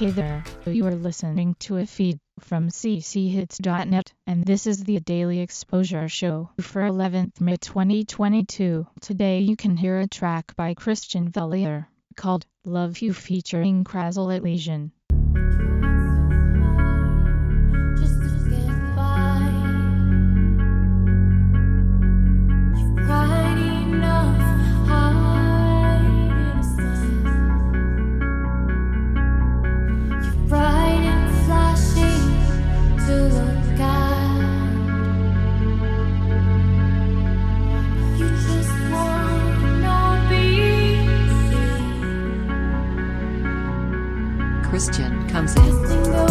Hey there, you are listening to a feed from cchits.net, and this is the Daily Exposure Show for 11th May 2022. Today you can hear a track by Christian Vellier called Love You featuring Crazolit Lesion. Christian comes in.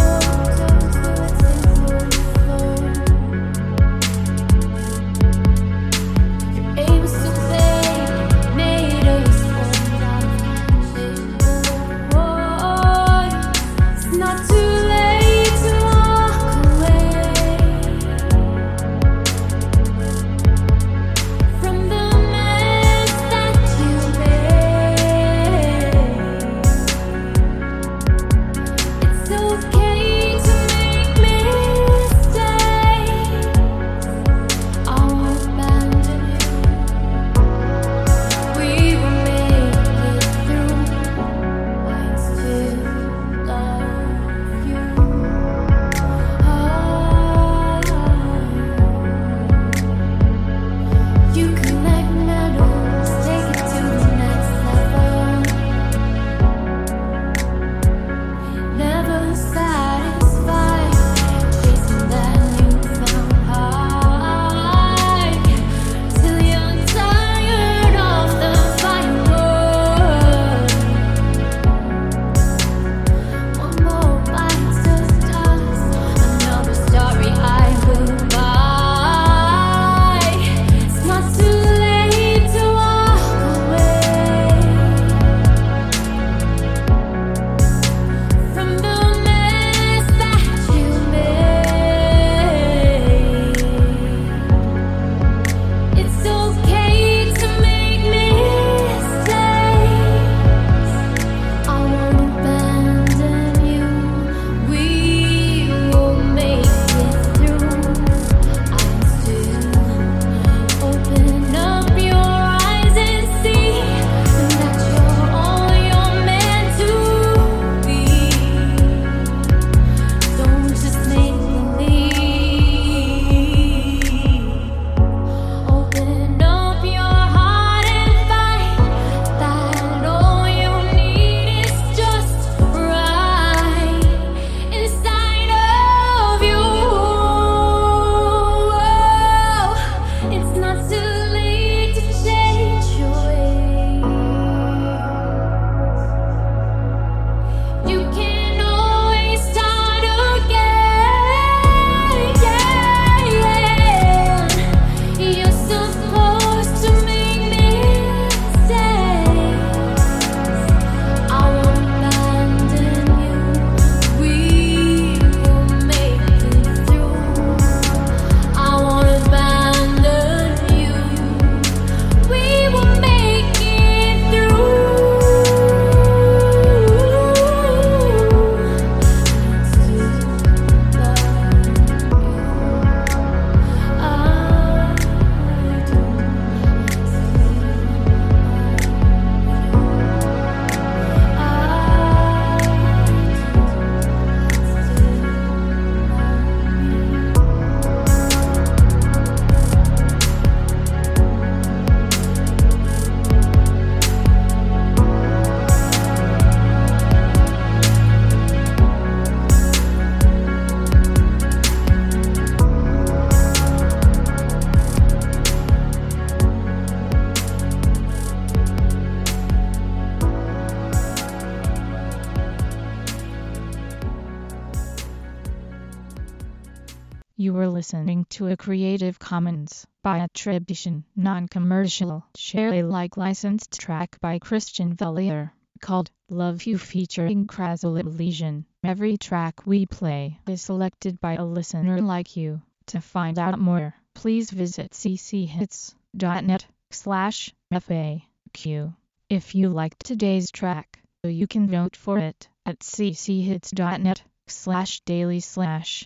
You were listening to a Creative Commons by attribution, non-commercial, share Alike licensed track by Christian Vellier called Love You featuring Crazolit Lesion. Every track we play is selected by a listener like you. To find out more, please visit cchits.net slash FAQ. If you liked today's track, you can vote for it at cchits.net slash daily slash